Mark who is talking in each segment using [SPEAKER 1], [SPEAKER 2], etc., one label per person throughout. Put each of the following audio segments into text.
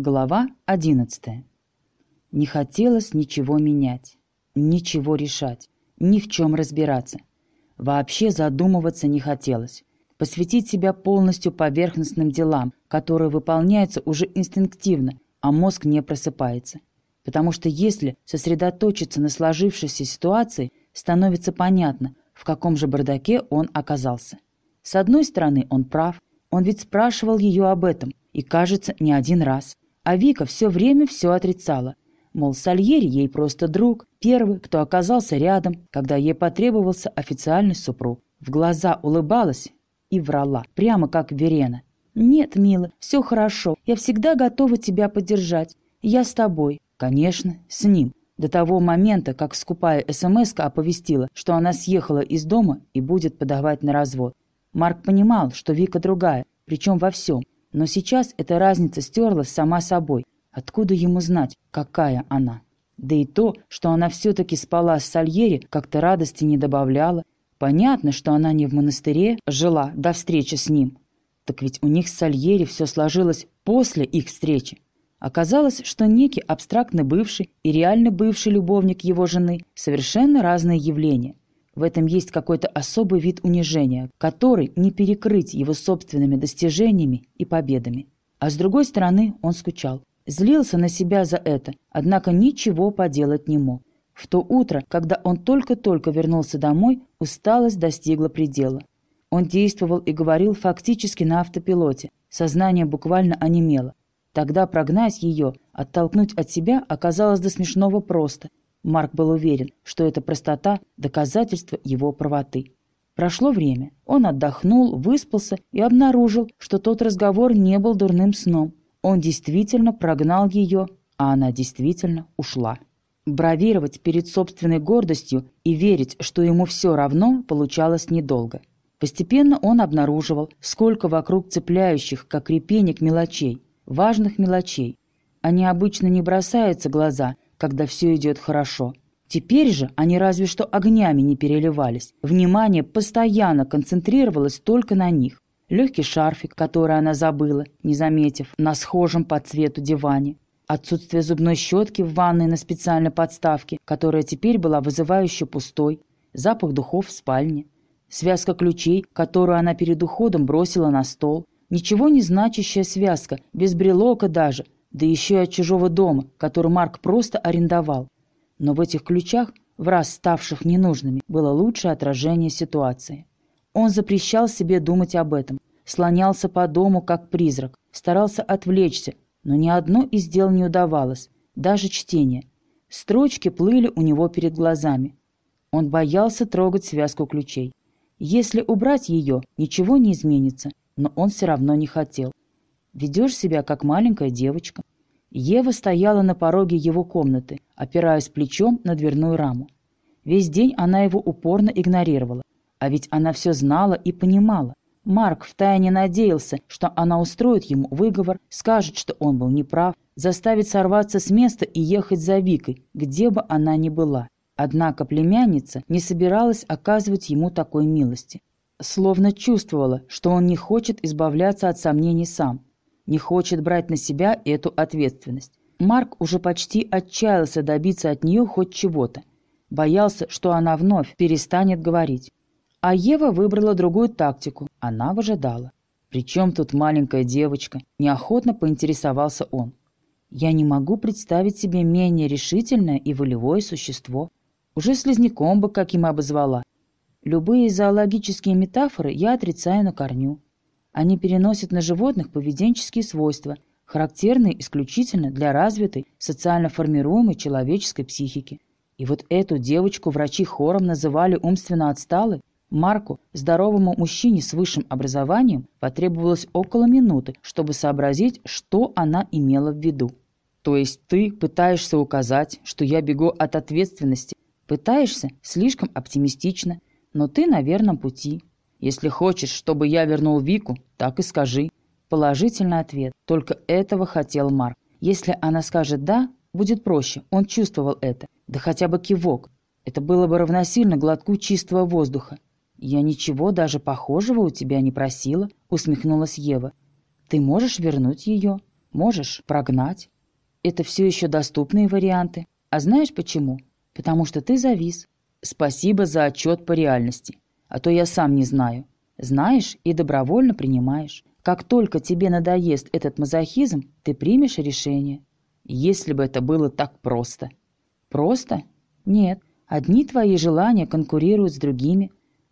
[SPEAKER 1] Глава 11. Не хотелось ничего менять, ничего решать, ни в чем разбираться. Вообще задумываться не хотелось. Посвятить себя полностью поверхностным делам, которые выполняются уже инстинктивно, а мозг не просыпается. Потому что если сосредоточиться на сложившейся ситуации, становится понятно, в каком же бардаке он оказался. С одной стороны, он прав, он ведь спрашивал ее об этом, и, кажется, не один раз. А Вика все время все отрицала. Мол, Сальери ей просто друг, первый, кто оказался рядом, когда ей потребовался официальный супруг. В глаза улыбалась и врала, прямо как Верена. «Нет, мила, все хорошо, я всегда готова тебя поддержать. Я с тобой». Конечно, с ним. До того момента, как скупая смс оповестила, что она съехала из дома и будет подавать на развод. Марк понимал, что Вика другая, причем во всем, но сейчас эта разница стерлась сама собой. Откуда ему знать, какая она? Да и то, что она все-таки спала с Сальери, как-то радости не добавляло. Понятно, что она не в монастыре жила до встречи с ним. Так ведь у них с Сальери все сложилось после их встречи. Оказалось, что некий абстрактно бывший и реально бывший любовник его жены – совершенно разные явления. В этом есть какой-то особый вид унижения, который не перекрыть его собственными достижениями и победами. А с другой стороны, он скучал. Злился на себя за это, однако ничего поделать не мог. В то утро, когда он только-только вернулся домой, усталость достигла предела. Он действовал и говорил фактически на автопилоте, сознание буквально онемело. Тогда прогнать ее, оттолкнуть от себя оказалось до смешного просто, Марк был уверен, что эта простота – доказательство его правоты. Прошло время. Он отдохнул, выспался и обнаружил, что тот разговор не был дурным сном. Он действительно прогнал ее, а она действительно ушла. Бравировать перед собственной гордостью и верить, что ему все равно, получалось недолго. Постепенно он обнаруживал, сколько вокруг цепляющих, как репейник, мелочей, важных мелочей. Они обычно не бросаются глаза – когда все идет хорошо. Теперь же они разве что огнями не переливались. Внимание постоянно концентрировалось только на них. Легкий шарфик, который она забыла, не заметив, на схожем по цвету диване. Отсутствие зубной щетки в ванной на специальной подставке, которая теперь была вызывающе пустой. Запах духов в спальне. Связка ключей, которую она перед уходом бросила на стол. Ничего не значащая связка, без брелока даже, да еще и от чужого дома, который Марк просто арендовал. Но в этих ключах, в раз ставших ненужными, было лучшее отражение ситуации. Он запрещал себе думать об этом, слонялся по дому как призрак, старался отвлечься, но ни одно из дел не удавалось, даже чтение. Строчки плыли у него перед глазами. Он боялся трогать связку ключей. Если убрать ее, ничего не изменится, но он все равно не хотел. Ведешь себя, как маленькая девочка». Ева стояла на пороге его комнаты, опираясь плечом на дверную раму. Весь день она его упорно игнорировала. А ведь она все знала и понимала. Марк втайне надеялся, что она устроит ему выговор, скажет, что он был неправ, заставит сорваться с места и ехать за Викой, где бы она ни была. Однако племянница не собиралась оказывать ему такой милости. Словно чувствовала, что он не хочет избавляться от сомнений сам, не хочет брать на себя эту ответственность. Марк уже почти отчаялся добиться от нее хоть чего-то. Боялся, что она вновь перестанет говорить. А Ева выбрала другую тактику. Она выжидала. «Причем тут маленькая девочка?» Неохотно поинтересовался он. «Я не могу представить себе менее решительное и волевое существо. Уже слизняком бы каким обозвала. Любые зоологические метафоры я отрицаю на корню. Они переносят на животных поведенческие свойства, характерные исключительно для развитой, социально формируемой человеческой психики. И вот эту девочку врачи хором называли умственно отсталой. Марку, здоровому мужчине с высшим образованием, потребовалось около минуты, чтобы сообразить, что она имела в виду. То есть ты пытаешься указать, что я бегу от ответственности. Пытаешься слишком оптимистично, но ты на верном пути. Если хочешь, чтобы я вернул Вику, так и скажи. Положительный ответ. Только этого хотел Марк. Если она скажет «да», будет проще. Он чувствовал это. Да хотя бы кивок. Это было бы равносильно глотку чистого воздуха. «Я ничего даже похожего у тебя не просила», — усмехнулась Ева. «Ты можешь вернуть ее?» Можешь прогнать. Это все еще доступные варианты. А знаешь почему? Потому что ты завис. Спасибо за отчет по реальности. А то я сам не знаю. Знаешь и добровольно принимаешь. Как только тебе надоест этот мазохизм, ты примешь решение. Если бы это было так просто. Просто? Нет. Одни твои желания конкурируют с другими,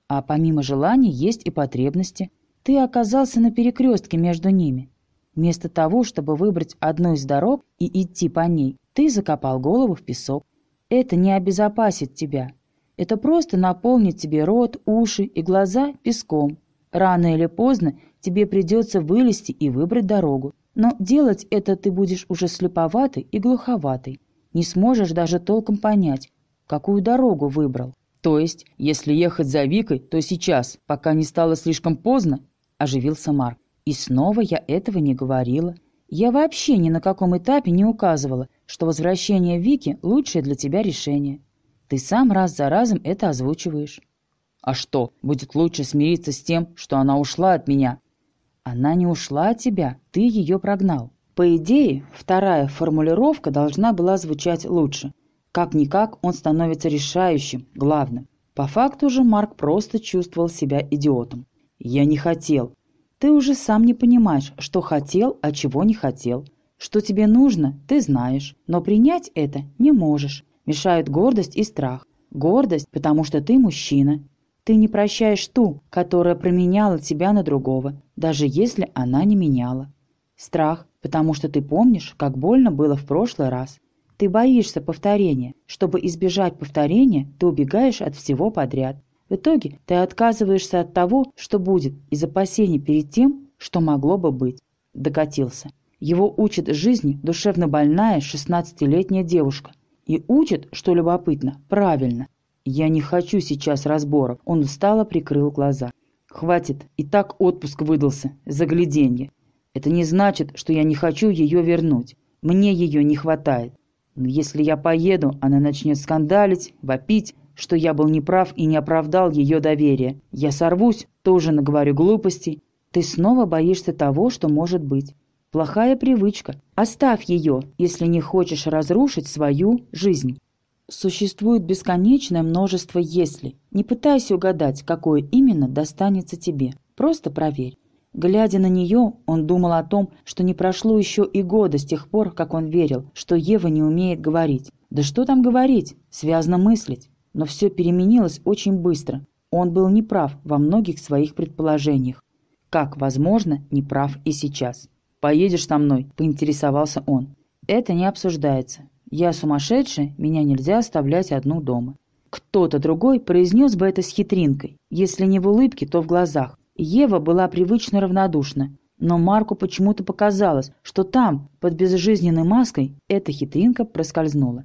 [SPEAKER 1] а помимо желаний есть и потребности. Ты оказался на перекрестке между ними. Вместо того, чтобы выбрать одну из дорог и идти по ней, ты закопал голову в песок. Это не обезопасит тебя. Это просто наполнит тебе рот, уши и глаза песком. Рано или поздно тебе придется вылезти и выбрать дорогу. Но делать это ты будешь уже слеповатый и глуховатый. Не сможешь даже толком понять, какую дорогу выбрал. То есть, если ехать за Викой, то сейчас, пока не стало слишком поздно, оживился Марк. И снова я этого не говорила. Я вообще ни на каком этапе не указывала, что возвращение Вики – лучшее для тебя решение. Ты сам раз за разом это озвучиваешь. А что, будет лучше смириться с тем, что она ушла от меня? Она не ушла от тебя, ты ее прогнал. По идее, вторая формулировка должна была звучать лучше. Как-никак он становится решающим, главным. По факту же Марк просто чувствовал себя идиотом. «Я не хотел». «Ты уже сам не понимаешь, что хотел, а чего не хотел. Что тебе нужно, ты знаешь, но принять это не можешь. Мешают гордость и страх. Гордость, потому что ты мужчина, ты не прощаешь ту, которая променяла тебя на другого, даже если она не меняла. Страх, потому что ты помнишь, как больно было в прошлый раз. Ты боишься повторения. Чтобы избежать повторения, ты убегаешь от всего подряд. В итоге ты отказываешься от того, что будет, из опасений перед тем, что могло бы быть. Докатился. Его учит жизни душевно больная 16-летняя девушка. И учит, что любопытно, правильно. «Я не хочу сейчас разборов». Он устало прикрыл глаза. «Хватит, и так отпуск выдался, загляденье. Это не значит, что я не хочу ее вернуть. Мне ее не хватает. Но если я поеду, она начнет скандалить, вопить, что я был неправ и не оправдал ее доверие. Я сорвусь, тоже наговорю глупостей. Ты снова боишься того, что может быть. Плохая привычка. Оставь ее, если не хочешь разрушить свою жизнь. Существует бесконечное множество «если». Не пытайся угадать, какое именно достанется тебе. Просто проверь. Глядя на нее, он думал о том, что не прошло еще и года с тех пор, как он верил, что Ева не умеет говорить. Да что там говорить, связно мыслить. Но все переменилось очень быстро. Он был неправ во многих своих предположениях. Как, возможно, неправ и сейчас. «Поедешь со мной?» – поинтересовался он. «Это не обсуждается. Я сумасшедший, меня нельзя оставлять одну дома. Кто-то другой произнес бы это с хитринкой, если не в улыбке, то в глазах. Ева была привычно равнодушна, но Марку почему-то показалось, что там, под безжизненной маской, эта хитринка проскользнула.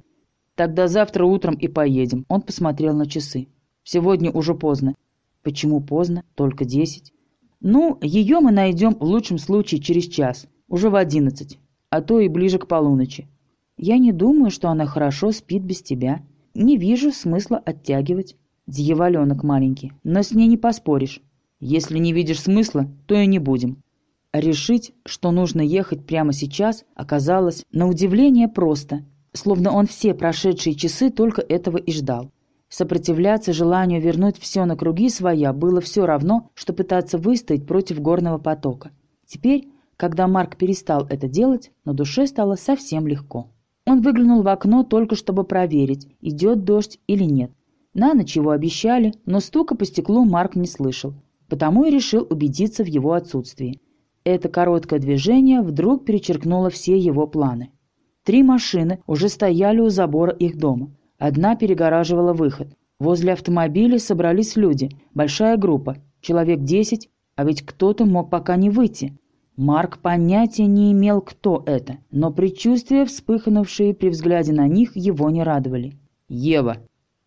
[SPEAKER 1] «Тогда завтра утром и поедем», — он посмотрел на часы. «Сегодня уже поздно». «Почему поздно? Только десять». «Ну, ее мы найдем в лучшем случае через час, уже в одиннадцать, а то и ближе к полуночи. Я не думаю, что она хорошо спит без тебя. Не вижу смысла оттягивать. Дьяволенок маленький, но с ней не поспоришь. Если не видишь смысла, то и не будем. Решить, что нужно ехать прямо сейчас, оказалось на удивление просто, словно он все прошедшие часы только этого и ждал. Сопротивляться желанию вернуть все на круги своя было все равно, что пытаться выстоять против горного потока. Теперь, когда Марк перестал это делать, на душе стало совсем легко. Он выглянул в окно только чтобы проверить, идет дождь или нет. На ночь его обещали, но стука по стеклу Марк не слышал, потому и решил убедиться в его отсутствии. Это короткое движение вдруг перечеркнуло все его планы. Три машины уже стояли у забора их дома. Одна перегораживала выход. Возле автомобиля собрались люди, большая группа, человек десять, а ведь кто-то мог пока не выйти. Марк понятия не имел, кто это, но предчувствия, вспыхнувшие при взгляде на них, его не радовали. «Ева,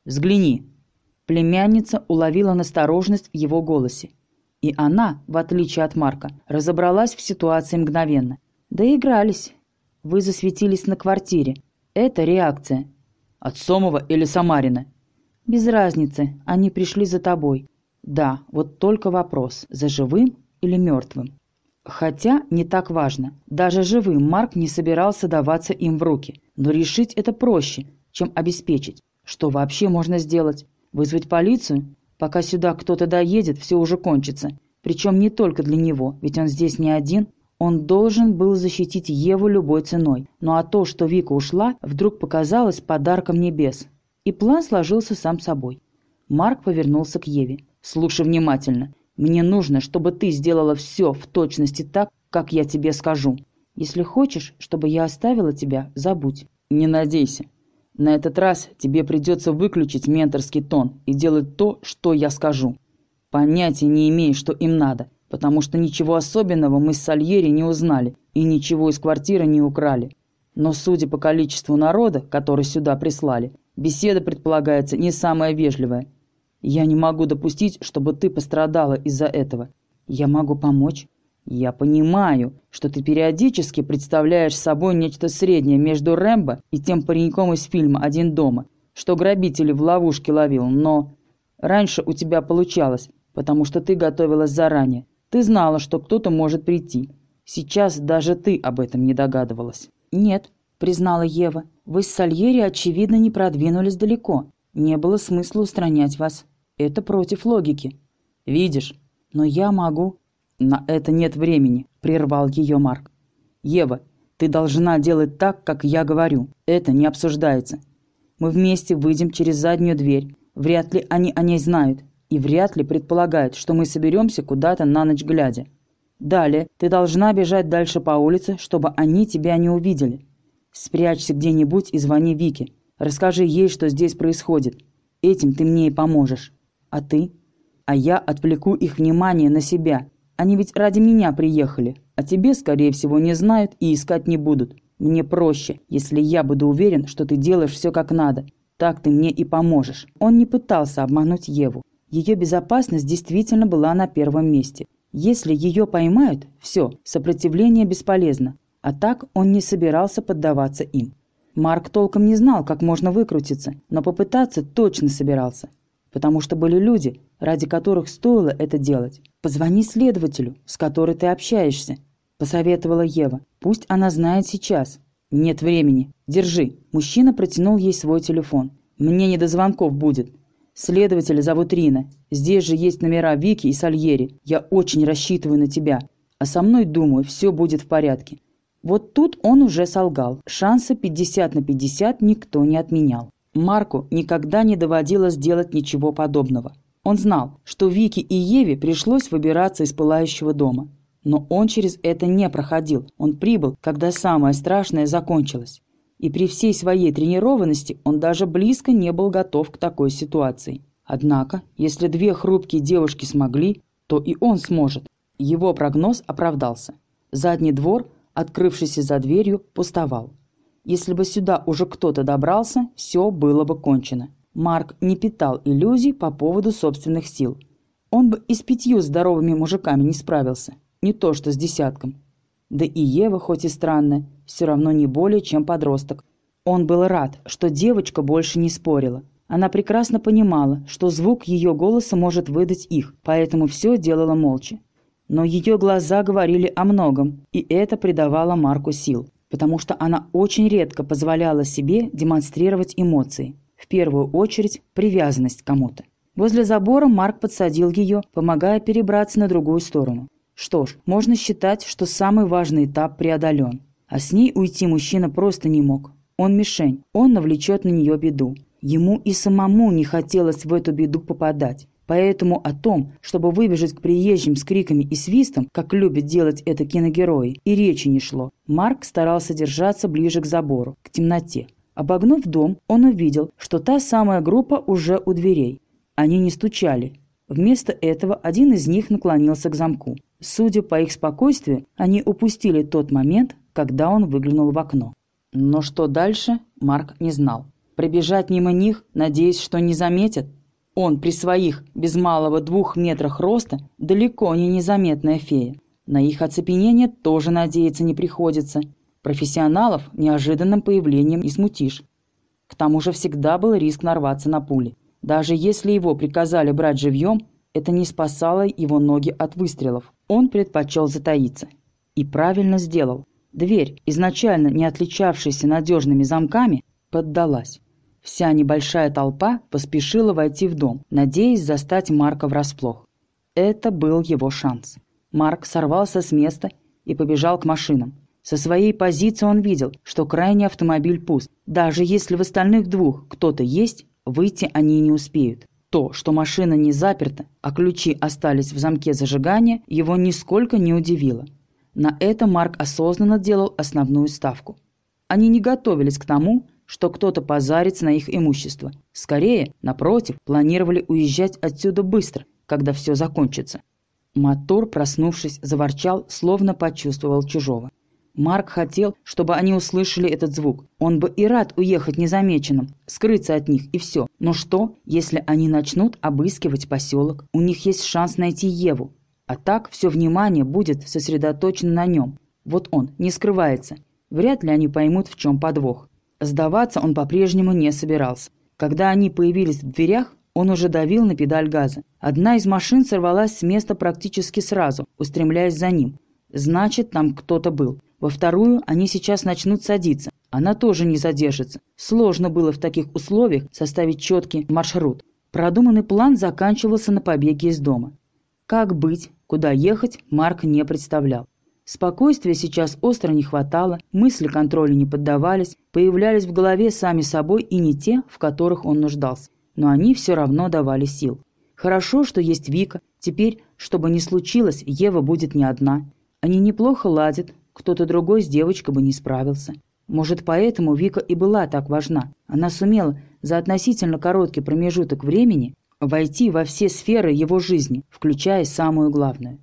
[SPEAKER 1] взгляни!» Племянница уловила настороженность в его голосе. И она, в отличие от Марка, разобралась в ситуации мгновенно. «Доигрались. Вы засветились на квартире. Это реакция». «От Сомова или Самарина?» «Без разницы. Они пришли за тобой». «Да, вот только вопрос, за живым или мертвым?» Хотя не так важно. Даже живым Марк не собирался даваться им в руки. Но решить это проще, чем обеспечить. Что вообще можно сделать? Вызвать полицию? Пока сюда кто-то доедет, все уже кончится. Причем не только для него, ведь он здесь не один. Он должен был защитить Еву любой ценой. Ну а то, что Вика ушла, вдруг показалось подарком небес. И план сложился сам собой. Марк повернулся к Еве. «Слушай внимательно. Мне нужно, чтобы ты сделала все в точности так, как я тебе скажу. Если хочешь, чтобы я оставила тебя, забудь. Не надейся. На этот раз тебе придется выключить менторский тон и делать то, что я скажу. Понятия не имею, что им надо, потому что ничего особенного мы с Сальери не узнали и ничего из квартиры не украли. Но судя по количеству народа, который сюда прислали, беседа предполагается не самая вежливая. Я не могу допустить, чтобы ты пострадала из-за этого. Я могу помочь. Я понимаю, что ты периодически представляешь собой нечто среднее между Рэмбо и тем пареньком из фильма «Один дома», что грабители в ловушке ловил, но... Раньше у тебя получалось, потому что ты готовилась заранее. Ты знала, что кто-то может прийти. Сейчас даже ты об этом не догадывалась. «Нет», — признала Ева, — «вы с Сальери, очевидно, не продвинулись далеко. Не было смысла устранять вас. Это против логики. Видишь? Но я могу... На это нет времени, прервал ее Марк. Ева, ты должна делать так, как я говорю. Это не обсуждается. Мы вместе выйдем через заднюю дверь. Вряд ли они о ней знают. И вряд ли предполагают, что мы соберемся куда-то на ночь глядя. Далее ты должна бежать дальше по улице, чтобы они тебя не увидели. Спрячься где-нибудь и звони Вике. Расскажи ей, что здесь происходит. Этим ты мне и поможешь. А ты? А я отвлеку их внимание на себя. Они ведь ради меня приехали. А тебе, скорее всего, не знают и искать не будут. Мне проще, если я буду уверен, что ты делаешь все как надо. Так ты мне и поможешь. Он не пытался обмануть Еву. Ее безопасность действительно была на первом месте. Если ее поймают, все, сопротивление бесполезно. А так он не собирался поддаваться им. Марк толком не знал, как можно выкрутиться, но попытаться точно собирался потому что были люди, ради которых стоило это делать. Позвони следователю, с которой ты общаешься, посоветовала Ева. Пусть она знает сейчас. Нет времени. Держи. Мужчина протянул ей свой телефон. Мне не до звонков будет. Следователя зовут Рина. Здесь же есть номера Вики и Сальери. Я очень рассчитываю на тебя. А со мной, думаю, все будет в порядке. Вот тут он уже солгал. Шансы 50 на 50 никто не отменял. Марку никогда не доводилось делать ничего подобного. Он знал, что Вике и Еве пришлось выбираться из пылающего дома. Но он через это не проходил. Он прибыл, когда самое страшное закончилось. И при всей своей тренированности он даже близко не был готов к такой ситуации. Однако, если две хрупкие девушки смогли, то и он сможет. Его прогноз оправдался. Задний двор, открывшийся за дверью, пустовал. Если бы сюда уже кто-то добрался, все было бы кончено. Марк не питал иллюзий по поводу собственных сил. Он бы и с пятью здоровыми мужиками не справился, не то что с десятком. Да и Ева, хоть и странная, все равно не более, чем подросток. Он был рад, что девочка больше не спорила. Она прекрасно понимала, что звук ее голоса может выдать их, поэтому все делала молча. Но ее глаза говорили о многом, и это придавало Марку сил потому что она очень редко позволяла себе демонстрировать эмоции. В первую очередь привязанность к кому-то. Возле забора Марк подсадил ее, помогая перебраться на другую сторону. Что ж, можно считать, что самый важный этап преодолен. А с ней уйти мужчина просто не мог. Он мишень, он навлечет на нее беду. Ему и самому не хотелось в эту беду попадать. Поэтому о том, чтобы выбежать к приезжим с криками и свистом, как любят делать это киногерои, и речи не шло. Марк старался держаться ближе к забору, к темноте. Обогнув дом, он увидел, что та самая группа уже у дверей. Они не стучали. Вместо этого один из них наклонился к замку. Судя по их спокойствию, они упустили тот момент, когда он выглянул в окно. Но что дальше, Марк не знал. Пробежать мимо них, надеясь, что не заметят, он при своих без малого двух метрах роста далеко не незаметная фея. На их оцепенение тоже надеяться не приходится. Профессионалов неожиданным появлением не смутишь. К тому же всегда был риск нарваться на пули. Даже если его приказали брать живьем, это не спасало его ноги от выстрелов. Он предпочел затаиться. И правильно сделал. Дверь, изначально не отличавшаяся надежными замками, поддалась. Вся небольшая толпа поспешила войти в дом, надеясь застать Марка врасплох. Это был его шанс. Марк сорвался с места и побежал к машинам. Со своей позиции он видел, что крайний автомобиль пуст. Даже если в остальных двух кто-то есть, выйти они не успеют. То, что машина не заперта, а ключи остались в замке зажигания, его нисколько не удивило. На это Марк осознанно делал основную ставку. Они не готовились к тому, что кто-то позарится на их имущество. Скорее, напротив, планировали уезжать отсюда быстро, когда все закончится. Мотор, проснувшись, заворчал, словно почувствовал чужого. Марк хотел, чтобы они услышали этот звук. Он бы и рад уехать незамеченным, скрыться от них и все. Но что, если они начнут обыскивать поселок? У них есть шанс найти Еву. А так все внимание будет сосредоточено на нем. Вот он, не скрывается. Вряд ли они поймут, в чем подвох. Сдаваться он по-прежнему не собирался. Когда они появились в дверях, он уже давил на педаль газа. Одна из машин сорвалась с места практически сразу, устремляясь за ним. Значит, там кто-то был. Во вторую они сейчас начнут садиться. Она тоже не задержится. Сложно было в таких условиях составить четкий маршрут. Продуманный план заканчивался на побеге из дома. Как быть, куда ехать, Марк не представлял. Спокойствия сейчас остро не хватало, мысли контролю не поддавались, появлялись в голове сами собой и не те, в которых он нуждался. Но они все равно давали сил. Хорошо, что есть Вика. Теперь, чтобы не случилось, Ева будет не одна. Они неплохо ладят, кто-то другой с девочкой бы не справился. Может, поэтому Вика и была так важна. Она сумела за относительно короткий промежуток времени войти во все сферы его жизни, включая самую главную.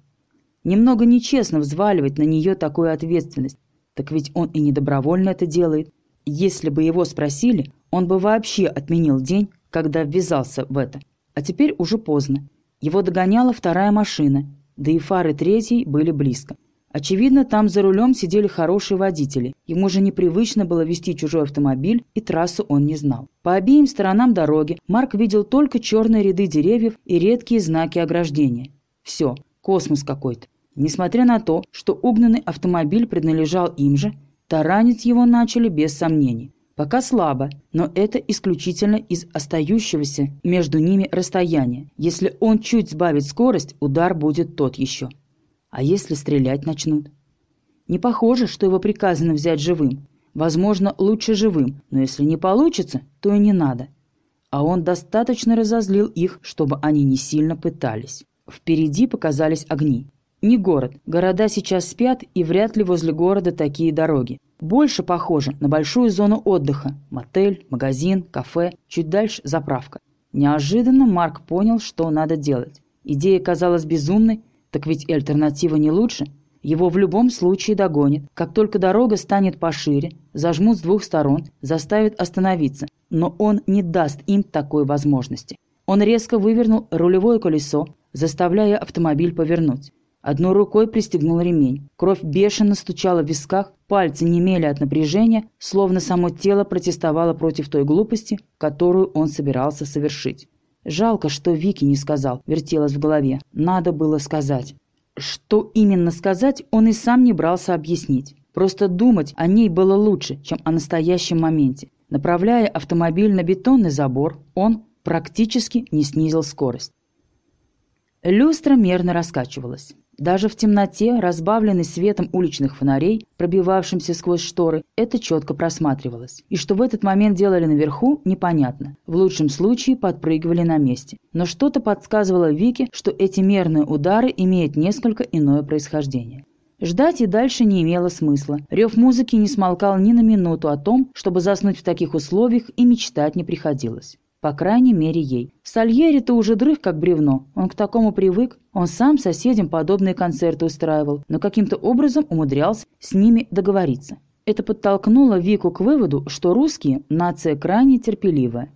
[SPEAKER 1] Немного нечестно взваливать на нее такую ответственность, так ведь он и не добровольно это делает. Если бы его спросили, он бы вообще отменил день, когда ввязался в это. А теперь уже поздно. Его догоняла вторая машина, да и фары третьей были близко. Очевидно, там за рулем сидели хорошие водители. Ему же непривычно было вести чужой автомобиль, и трассу он не знал. По обеим сторонам дороги Марк видел только черные ряды деревьев и редкие знаки ограждения. Все, космос какой-то. Несмотря на то, что угнанный автомобиль принадлежал им же, таранить его начали без сомнений. Пока слабо, но это исключительно из остающегося между ними расстояния. Если он чуть сбавит скорость, удар будет тот еще. А если стрелять начнут? Не похоже, что его приказано взять живым. Возможно, лучше живым, но если не получится, то и не надо. А он достаточно разозлил их, чтобы они не сильно пытались. Впереди показались огни. Не город. Города сейчас спят, и вряд ли возле города такие дороги. Больше похоже на большую зону отдыха. Мотель, магазин, кафе, чуть дальше заправка. Неожиданно Марк понял, что надо делать. Идея казалась безумной, так ведь альтернатива не лучше. Его в любом случае догонят. Как только дорога станет пошире, зажмут с двух сторон, заставят остановиться. Но он не даст им такой возможности. Он резко вывернул рулевое колесо, заставляя автомобиль повернуть. Одной рукой пристегнул ремень. Кровь бешено стучала в висках, пальцы немели от напряжения, словно само тело протестовало против той глупости, которую он собирался совершить. Жалко, что Вики не сказал, вертелось в голове. Надо было сказать. Что именно сказать, он и сам не брался объяснить. Просто думать о ней было лучше, чем о настоящем моменте. Направляя автомобиль на бетонный забор, он практически не снизил скорость. Люстра мерно раскачивалась. Даже в темноте, разбавленной светом уличных фонарей, пробивавшимся сквозь шторы, это четко просматривалось. И что в этот момент делали наверху, непонятно. В лучшем случае подпрыгивали на месте. Но что-то подсказывало Вике, что эти мерные удары имеют несколько иное происхождение. Ждать и дальше не имело смысла. Рев музыки не смолкал ни на минуту о том, чтобы заснуть в таких условиях и мечтать не приходилось. По крайней мере, ей. Сальери-то уже дрых как бревно. Он к такому привык. Он сам соседям подобные концерты устраивал, но каким-то образом умудрялся с ними договориться. Это подтолкнуло Вику к выводу, что русские – нация крайне терпеливая.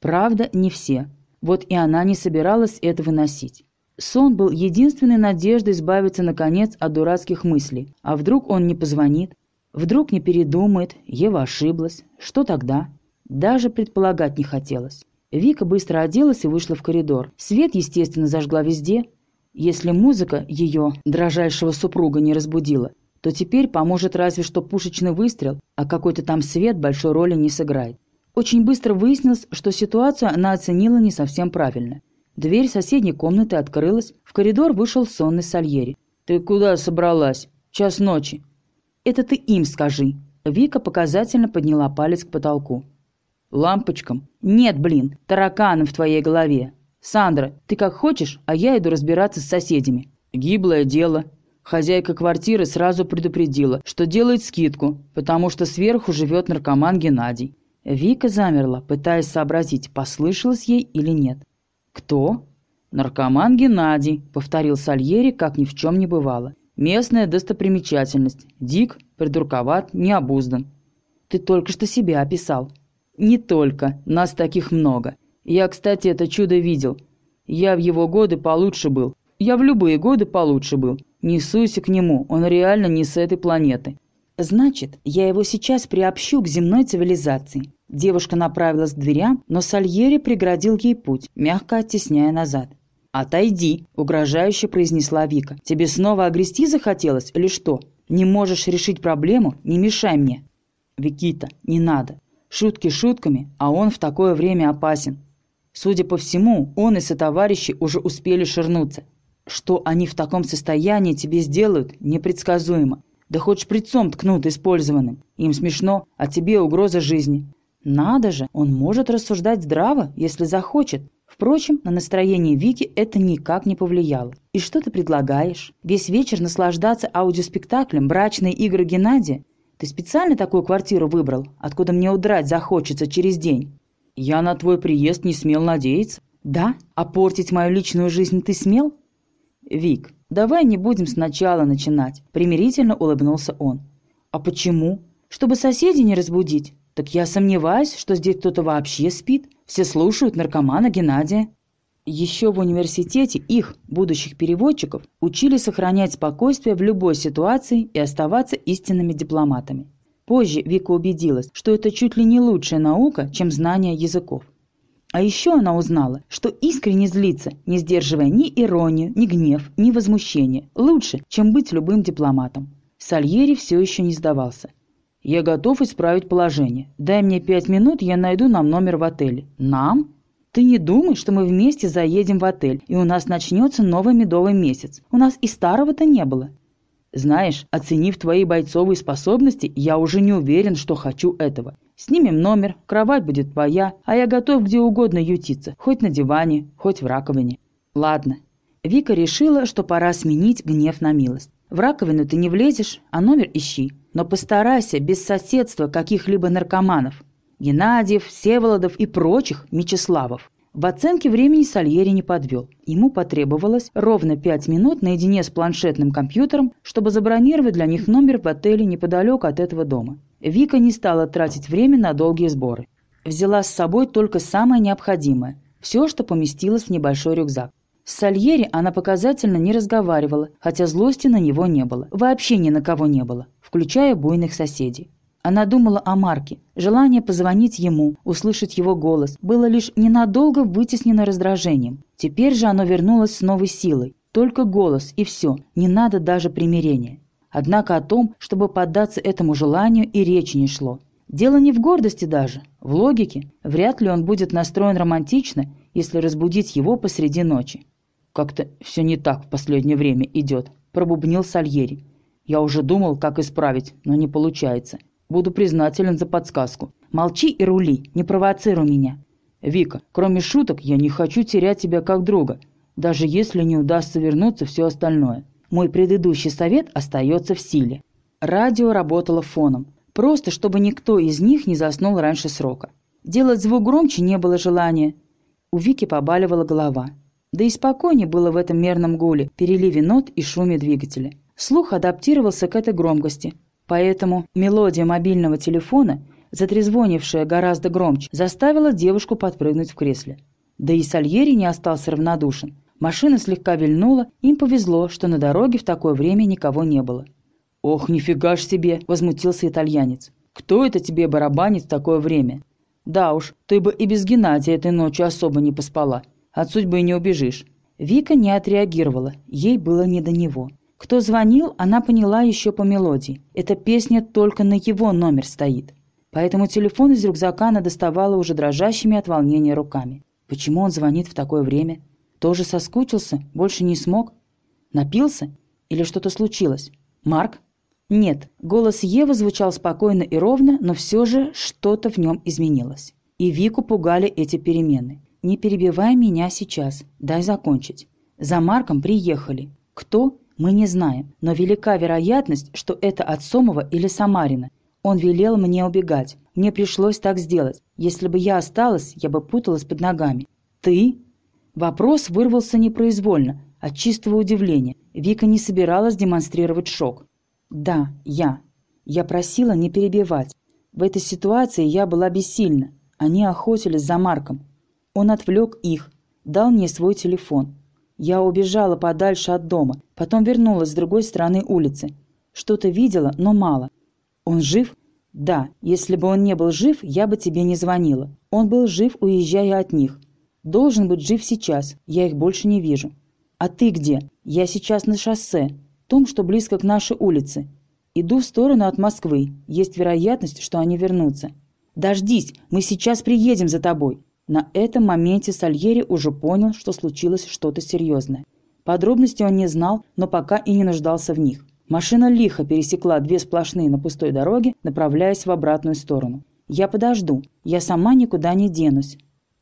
[SPEAKER 1] Правда, не все. Вот и она не собиралась это выносить. Сон был единственной надеждой избавиться, наконец, от дурацких мыслей. А вдруг он не позвонит? Вдруг не передумает? Ева ошиблась. Что тогда? Даже предполагать не хотелось. Вика быстро оделась и вышла в коридор. Свет, естественно, зажгла везде. Если музыка ее, дрожайшего супруга, не разбудила, то теперь поможет разве что пушечный выстрел, а какой-то там свет большой роли не сыграет. Очень быстро выяснилось, что ситуацию она оценила не совсем правильно. Дверь соседней комнаты открылась, в коридор вышел сонный Сальери. «Ты куда собралась? Час ночи». «Это ты им скажи». Вика показательно подняла палец к потолку. «Лампочкам?» «Нет, блин, тараканом в твоей голове. Сандра, ты как хочешь, а я иду разбираться с соседями». «Гиблое дело». Хозяйка квартиры сразу предупредила, что делает скидку, потому что сверху живет наркоман Геннадий. Вика замерла, пытаясь сообразить, послышалось ей или нет. «Кто?» «Наркоман Геннадий», — повторил Сальери, как ни в чем не бывало. «Местная достопримечательность. Дик, придурковат, необуздан». «Ты только что себя описал». «Не только. Нас таких много. Я, кстати, это чудо видел. Я в его годы получше был. Я в любые годы получше был. Не суйся к нему, он реально не с этой планеты». «Значит, я его сейчас приобщу к земной цивилизации». Девушка направилась к дверям, но Сальери преградил ей путь, мягко оттесняя назад. «Отойди», — угрожающе произнесла Вика. «Тебе снова огрести захотелось или что? Не можешь решить проблему? Не мешай мне». «Викита, не надо. Шутки шутками, а он в такое время опасен. Судя по всему, он и сотоварищи уже успели ширнуться. Что они в таком состоянии тебе сделают, непредсказуемо. Да хоть шприцом ткнут использованным. Им смешно, а тебе угроза жизни. Надо же, он может рассуждать здраво, если захочет. Впрочем, на настроение Вики это никак не повлияло. «И что ты предлагаешь? Весь вечер наслаждаться аудиоспектаклем «Брачные игры Геннадия»? Ты специально такую квартиру выбрал, откуда мне удрать захочется через день?» «Я на твой приезд не смел надеяться». «Да? А портить мою личную жизнь ты смел?» «Вик, давай не будем сначала начинать», — примирительно улыбнулся он. «А почему? Чтобы соседей не разбудить? Так я сомневаюсь, что здесь кто-то вообще спит. Все слушают наркомана Геннадия. Еще в университете их, будущих переводчиков, учили сохранять спокойствие в любой ситуации и оставаться истинными дипломатами. Позже Вика убедилась, что это чуть ли не лучшая наука, чем знание языков. А еще она узнала, что искренне злиться, не сдерживая ни иронию, ни гнев, ни возмущение, лучше, чем быть любым дипломатом. Сальери все еще не сдавался. «Я готов исправить положение. Дай мне пять минут, я найду нам номер в отеле». «Нам?» «Ты не думай, что мы вместе заедем в отель, и у нас начнется новый медовый месяц. У нас и старого-то не было». «Знаешь, оценив твои бойцовые способности, я уже не уверен, что хочу этого. Снимем номер, кровать будет твоя, а я готов где угодно ютиться, хоть на диване, хоть в раковине». «Ладно». Вика решила, что пора сменить гнев на милость. В раковину ты не влезешь, а номер ищи. Но постарайся без соседства каких-либо наркоманов. Геннадьев, Всеволодов и прочих Мечиславов. В оценке времени Сальери не подвел. Ему потребовалось ровно пять минут наедине с планшетным компьютером, чтобы забронировать для них номер в отеле неподалеку от этого дома. Вика не стала тратить время на долгие сборы. Взяла с собой только самое необходимое – все, что поместилось в небольшой рюкзак. С Сальери она показательно не разговаривала, хотя злости на него не было. Вообще ни на кого не было, включая буйных соседей. Она думала о Марке. Желание позвонить ему, услышать его голос, было лишь ненадолго вытеснено раздражением. Теперь же оно вернулось с новой силой. Только голос, и все, не надо даже примирения. Однако о том, чтобы поддаться этому желанию, и речи не шло. Дело не в гордости даже, в логике. Вряд ли он будет настроен романтично, если разбудить его посреди ночи. «Как-то все не так в последнее время идет», – пробубнил Сальери. «Я уже думал, как исправить, но не получается. Буду признателен за подсказку. Молчи и рули, не провоцируй меня». «Вика, кроме шуток, я не хочу терять тебя как друга, даже если не удастся вернуться все остальное. Мой предыдущий совет остается в силе». Радио работало фоном, просто чтобы никто из них не заснул раньше срока. Делать звук громче не было желания. У Вики побаливала голова. Да и спокойнее было в этом мерном гуле, переливе нот и шуме двигателя. Слух адаптировался к этой громкости, поэтому мелодия мобильного телефона, затрезвонившая гораздо громче, заставила девушку подпрыгнуть в кресле. Да и Сальери не остался равнодушен. Машина слегка вильнула, им повезло, что на дороге в такое время никого не было. «Ох, нифига ж себе!» – возмутился итальянец. «Кто это тебе барабанит в такое время?» «Да уж, ты бы и без Геннадия этой ночью особо не поспала. От судьбы не убежишь. Вика не отреагировала, ей было не до него. Кто звонил, она поняла еще по мелодии. Эта песня только на его номер стоит. Поэтому телефон из рюкзака она доставала уже дрожащими от волнения руками. Почему он звонит в такое время? Тоже соскучился? Больше не смог? Напился? Или что-то случилось? Марк? Нет, голос Евы звучал спокойно и ровно, но все же что-то в нем изменилось. И Вику пугали эти перемены. «Не перебивай меня сейчас, дай закончить. За Марком приехали. Кто? Мы не знаем, но велика вероятность, что это от Сомова или Самарина. Он велел мне убегать. Мне пришлось так сделать. Если бы я осталась, я бы путалась под ногами. Ты? Вопрос вырвался непроизвольно, от чистого удивления. Вика не собиралась демонстрировать шок. Да, я. Я просила не перебивать. В этой ситуации я была бессильна. Они охотились за Марком. Он отвлек их, дал мне свой телефон. Я убежала подальше от дома, потом вернулась с другой стороны улицы. Что-то видела, но мало. Он жив? Да, если бы он не был жив, я бы тебе не звонила. Он был жив, уезжая от них. Должен быть жив сейчас, я их больше не вижу. А ты где? Я сейчас на шоссе, том, что близко к нашей улице. Иду в сторону от Москвы, есть вероятность, что они вернутся. Дождись, мы сейчас приедем за тобой. На этом моменте Сальери уже понял, что случилось что-то серьезное. Подробностей он не знал, но пока и не нуждался в них. Машина лихо пересекла две сплошные на пустой дороге, направляясь в обратную сторону. «Я подожду. Я сама никуда не денусь».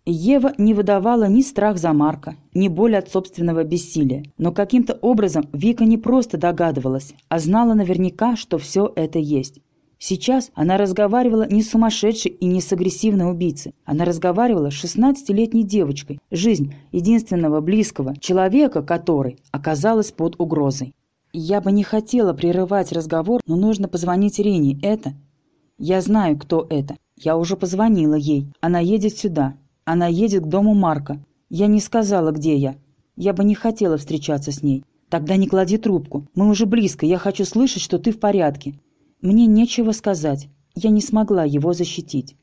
[SPEAKER 1] Ева не выдавала ни страх за Марка, ни боль от собственного бессилия. Но каким-то образом Вика не просто догадывалась, а знала наверняка, что все это есть. Сейчас она разговаривала не с сумасшедшей и не с агрессивной убийцей. Она разговаривала с 16-летней девочкой, жизнь единственного близкого человека, который оказалась под угрозой. «Я бы не хотела прерывать разговор, но нужно позвонить Ирине. Это...» «Я знаю, кто это. Я уже позвонила ей. Она едет сюда. Она едет к дому Марка. Я не сказала, где я. Я бы не хотела встречаться с ней. Тогда не клади трубку. Мы уже близко. Я хочу слышать, что ты в порядке. Мне нечего сказать. Я не смогла его защитить.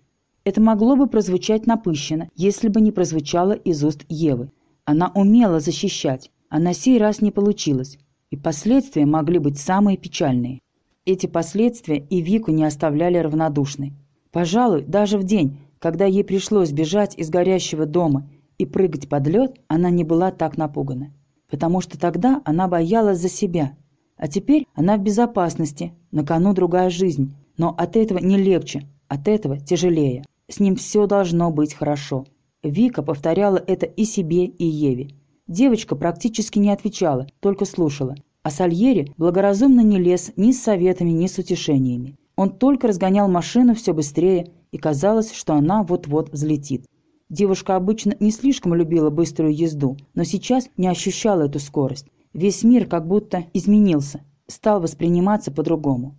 [SPEAKER 1] Это могло бы прозвучать напыщенно, если бы не прозвучало из уст Евы. Она умела защищать, а на сей раз не получилось. И последствия могли быть самые печальные. Эти последствия и Вику не оставляли равнодушной. Пожалуй, даже в день, когда ей пришлось бежать из горящего дома и прыгать под лед, она не была так напугана. Потому что тогда она боялась за себя, а теперь она в безопасности, на кону другая жизнь. Но от этого не легче, от этого тяжелее. С ним все должно быть хорошо. Вика повторяла это и себе, и Еве. Девочка практически не отвечала, только слушала. А Сальери благоразумно не лез ни с советами, ни с утешениями. Он только разгонял машину все быстрее, и казалось, что она вот-вот взлетит. Девушка обычно не слишком любила быструю езду, но сейчас не ощущала эту скорость. Весь мир как будто изменился, стал восприниматься по-другому.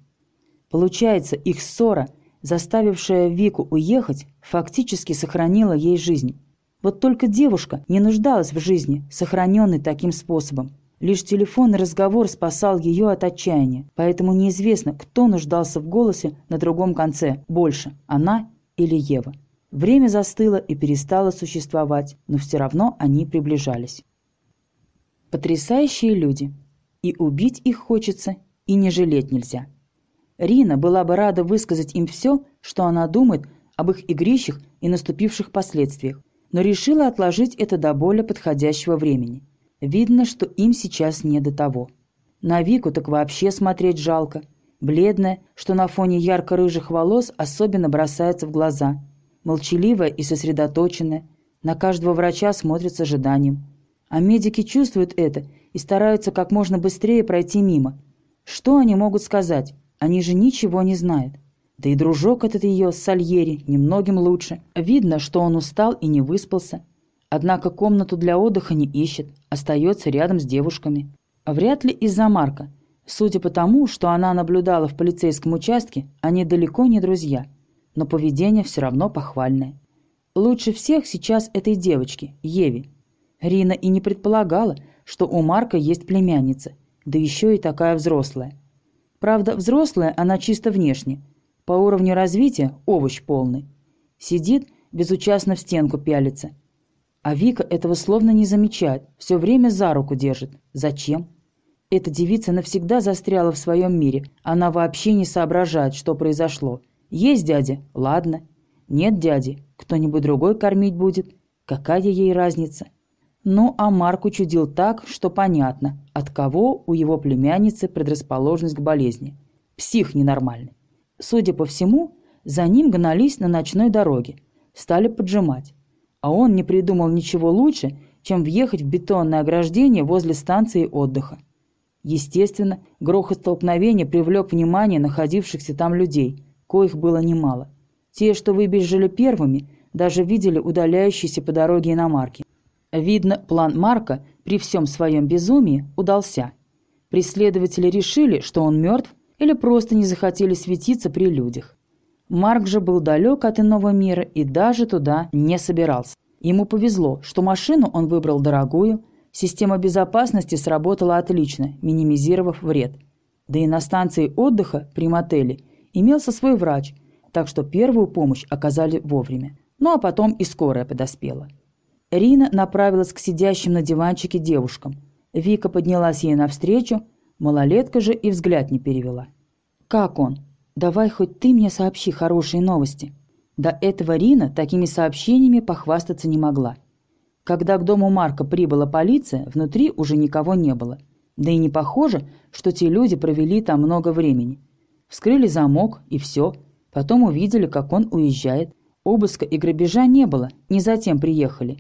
[SPEAKER 1] Получается, их ссора, заставившая Вику уехать, фактически сохранила ей жизнь. Вот только девушка не нуждалась в жизни, сохраненной таким способом. Лишь телефонный разговор спасал ее от отчаяния, поэтому неизвестно, кто нуждался в голосе на другом конце больше, она или Ева. Время застыло и перестало существовать, но все равно они приближались. Потрясающие люди. И убить их хочется, и не жалеть нельзя. Рина была бы рада высказать им все, что она думает об их игрищах и наступивших последствиях, но решила отложить это до более подходящего времени. Видно, что им сейчас не до того. На Вику так вообще смотреть жалко. Бледная, что на фоне ярко-рыжих волос особенно бросается в глаза. Молчаливая и сосредоточенная. На каждого врача смотрит с ожиданием. А медики чувствуют это и стараются как можно быстрее пройти мимо. Что они могут сказать? Они же ничего не знают. Да и дружок этот ее, Сальери, немногим лучше. Видно, что он устал и не выспался. Однако комнату для отдыха не ищет, остается рядом с девушками. Вряд ли из-за Марка. Судя по тому, что она наблюдала в полицейском участке, они далеко не друзья. Но поведение все равно похвальное. Лучше всех сейчас этой девочке, Еве, Рина и не предполагала, что у Марка есть племянница, да еще и такая взрослая. Правда, взрослая она чисто внешне. По уровню развития овощ полный. Сидит, безучастно в стенку пялится. А Вика этого словно не замечает, все время за руку держит. Зачем? Эта девица навсегда застряла в своем мире. Она вообще не соображает, что произошло. Есть дядя? Ладно. Нет дяди? Кто-нибудь другой кормить будет? Какая ей разница? Ну, а Марк учудил так, что понятно, от кого у его племянницы предрасположенность к болезни. Псих ненормальный. Судя по всему, за ним гнались на ночной дороге. Стали поджимать. А он не придумал ничего лучше, чем въехать в бетонное ограждение возле станции отдыха. Естественно, грохот столкновения привлек внимание находившихся там людей, коих было немало. Те, что выбежали первыми, даже видели удаляющиеся по дороге иномарки. Видно, план Марка при всем своем безумии удался. Преследователи решили, что он мертв, или просто не захотели светиться при людях. Марк же был далек от иного мира и даже туда не собирался. Ему повезло, что машину он выбрал дорогую, система безопасности сработала отлично, минимизировав вред. Да и на станции отдыха при мотеле имелся свой врач, так что первую помощь оказали вовремя. Ну а потом и скорая подоспела. Рина направилась к сидящим на диванчике девушкам. Вика поднялась ей навстречу, малолетка же и взгляд не перевела. «Как он? Давай хоть ты мне сообщи хорошие новости». До этого Рина такими сообщениями похвастаться не могла. Когда к дому Марка прибыла полиция, внутри уже никого не было. Да и не похоже, что те люди провели там много времени. Вскрыли замок, и все. Потом увидели, как он уезжает. Обыска и грабежа не было, не затем приехали.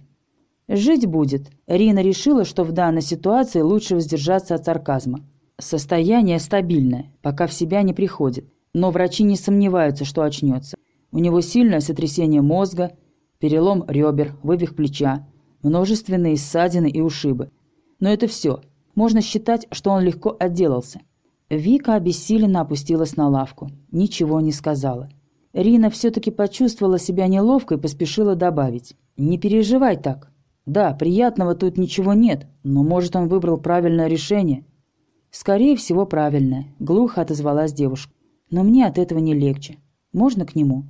[SPEAKER 1] Жить будет. Рина решила, что в данной ситуации лучше воздержаться от сарказма. Состояние стабильное, пока в себя не приходит. Но врачи не сомневаются, что очнется. У него сильное сотрясение мозга, перелом ребер, вывих плеча, множественные ссадины и ушибы. Но это все. Можно считать, что он легко отделался. Вика обессиленно опустилась на лавку. Ничего не сказала. Рина все-таки почувствовала себя неловко и поспешила добавить. «Не переживай так. Да, приятного тут ничего нет, но, может, он выбрал правильное решение. Скорее всего, правильное, глухо отозвалась девушка. Но мне от этого не легче. Можно к нему?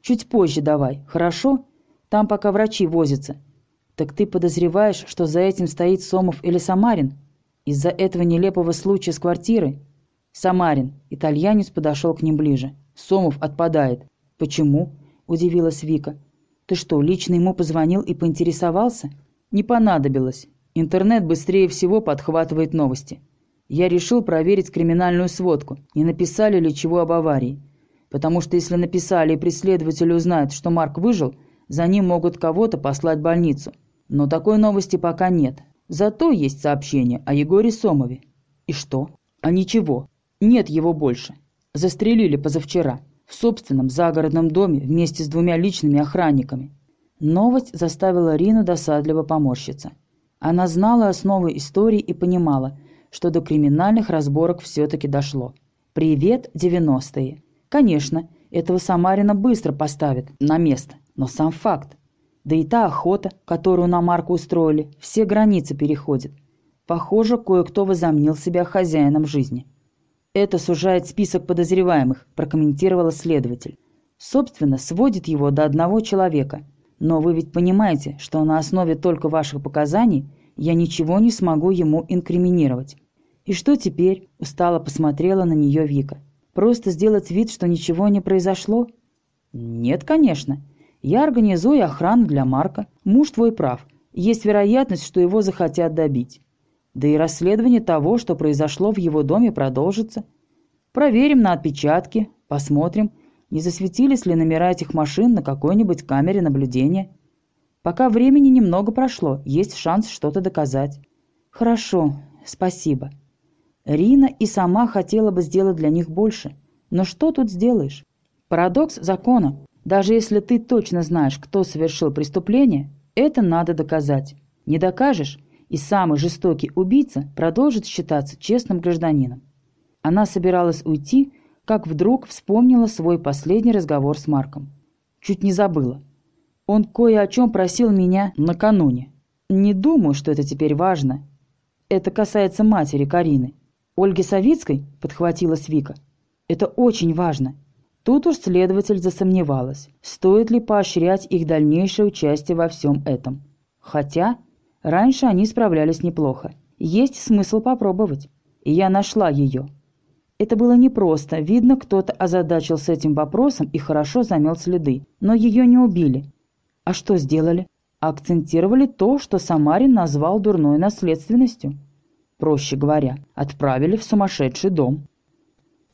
[SPEAKER 1] Чуть позже давай, хорошо? Там пока врачи возятся. Так ты подозреваешь, что за этим стоит Сомов или Самарин? Из-за этого нелепого случая с квартирой? Самарин. Итальянец подошел к ним ближе. Сомов отпадает. Почему? Удивилась Вика. Ты что, лично ему позвонил и поинтересовался? Не понадобилось. Интернет быстрее всего подхватывает новости. Я решил проверить криминальную сводку, не написали ли чего об аварии. Потому что если написали и преследователи узнают, что Марк выжил, за ним могут кого-то послать в больницу. Но такой новости пока нет. Зато есть сообщение о Егоре Сомове. И что? А ничего. Нет его больше. Застрелили позавчера в собственном загородном доме вместе с двумя личными охранниками. Новость заставила Рину досадливо поморщиться. Она знала основы истории и понимала, что до криминальных разборок все-таки дошло. «Привет, девяностые!» Конечно, этого Самарина быстро поставят на место, но сам факт. Да и та охота, которую на Марку устроили, все границы переходит. Похоже, кое-кто возомнил себя хозяином жизни. «Это сужает список подозреваемых», – прокомментировала следователь. «Собственно, сводит его до одного человека. Но вы ведь понимаете, что на основе только ваших показаний я ничего не смогу ему инкриминировать». «И что теперь?» – устало посмотрела на нее Вика. «Просто сделать вид, что ничего не произошло?» «Нет, конечно. Я организую охрану для Марка. Муж твой прав. Есть вероятность, что его захотят добить. Да и расследование того, что произошло в его доме, продолжится. Проверим на отпечатки, посмотрим, не засветились ли номера этих машин на какой-нибудь камере наблюдения. Пока времени немного прошло, есть шанс что-то доказать. Хорошо, спасибо. Рина и сама хотела бы сделать для них больше. Но что тут сделаешь? Парадокс закона. Даже если ты точно знаешь, кто совершил преступление, это надо доказать. Не докажешь, и самый жестокий убийца продолжит считаться честным гражданином. Она собиралась уйти, как вдруг вспомнила свой последний разговор с Марком. Чуть не забыла. Он кое о чем просил меня накануне. Не думаю, что это теперь важно. Это касается матери Карины. Ольги Савицкой, подхватила Свика. Это очень важно. Тут уж следователь засомневалась, стоит ли поощрять их дальнейшее участие во всем этом. Хотя раньше они справлялись неплохо. Есть смысл попробовать. И я нашла ее. Это было непросто. Видно, кто-то озадачился этим вопросом и хорошо замел следы. Но ее не убили. А что сделали? Акцентировали то, что Самарин назвал дурной наследственностью. Проще говоря, отправили в сумасшедший дом.